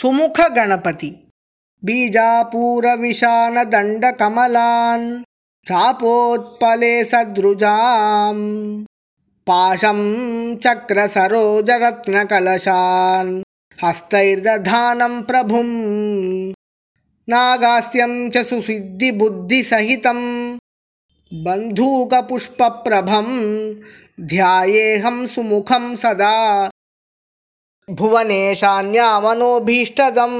सुमुखगणपति। बीजापूरविशानदण्डकमलान् चापोत्पले सदृजाम्। पाशं चक्रसरोजरत्नकलशान्। हस्तैर्दधानं प्रभुम्। नागास्यं च सुसिद्धिबुद्धिसहितं। बन्धूकपुष्पप्रभं ध्यायेऽहं सुमुखं सदा भुवनेशान्यामनोभीष्टदम्